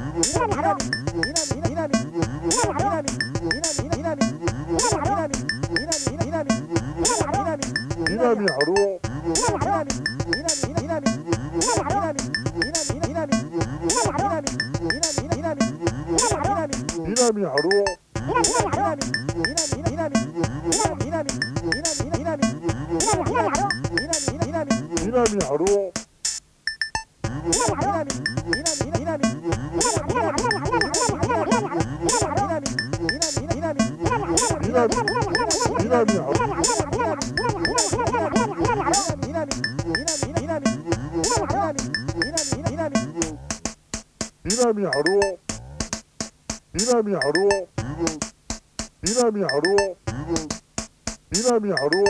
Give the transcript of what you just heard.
하 南春夫南春夫南春夫南春夫